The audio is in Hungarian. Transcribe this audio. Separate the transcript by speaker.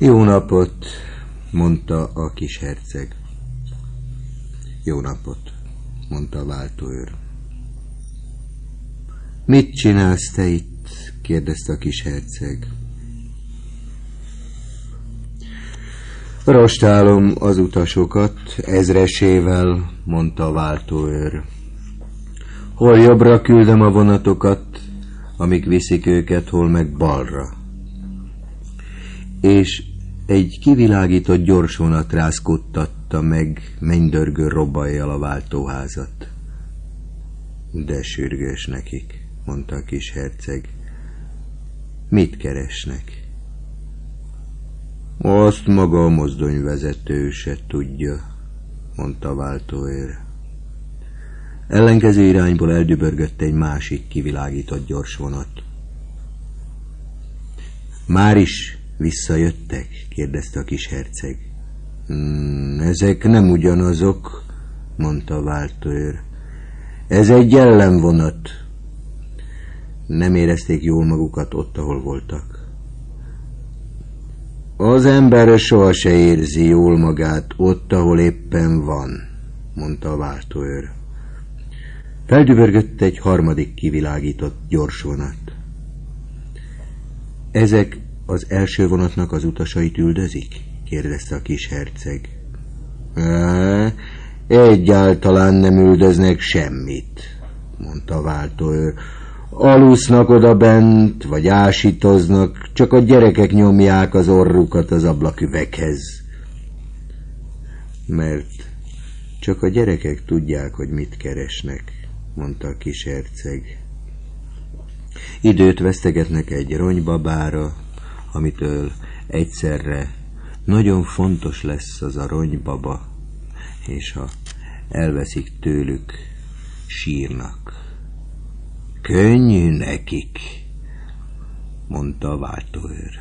Speaker 1: Jó napot, mondta a kis herceg. Jó napot, mondta a váltóőr. Mit csinálsz te itt? kérdezte a kis herceg. Rostálom az utasokat ezresével, mondta a váltóőr. Hol jobbra küldem a vonatokat, amíg viszik őket, hol meg balra. És egy kivilágított gyorsvonat rázkodtatta meg mennydörgő robbajjal a váltóházat. De sürgős nekik, mondta a kis herceg. Mit keresnek? Azt maga a mozdonyvezető se tudja, mondta váltóér. Ellenkező irányból eldübörgött egy másik kivilágított gyors vonat. Már is visszajöttek? kérdezte a kis herceg. Hmm, ezek nem ugyanazok, mondta a váltóőr. Ez egy ellenvonat. Nem érezték jól magukat ott, ahol voltak. Az ember soha se érzi jól magát ott, ahol éppen van, mondta a váltóőr. Feldübörgött egy harmadik kivilágított gyors vonat. Ezek az első vonatnak az utasait üldözik? kérdezte a kis herceg. Egyáltalán nem üldöznek semmit, mondta a váltóőr. Alusznak oda bent, vagy ásítoznak, csak a gyerekek nyomják az orrukat az ablaküveghez. Mert csak a gyerekek tudják, hogy mit keresnek, mondta a kis herceg. Időt vesztegetnek egy ronybabára, amitől egyszerre nagyon fontos lesz az a ronybaba, és ha elveszik tőlük, sírnak. Könnyű nekik, mondta a váltóőr.